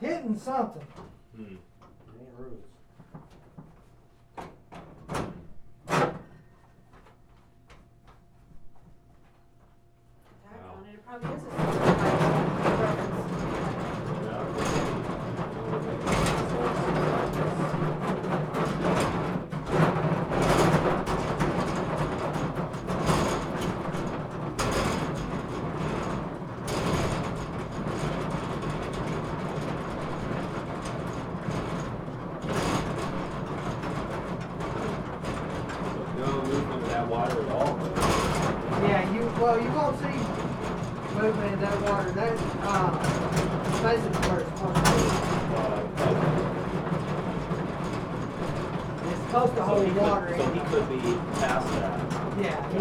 hitting something. Hmm. Yeah, you, won't see movement in that water. That's uh, basically where it's supposed to Uh, be. It's supposed to so hold he could- water So he in. could be past that. Yeah. he-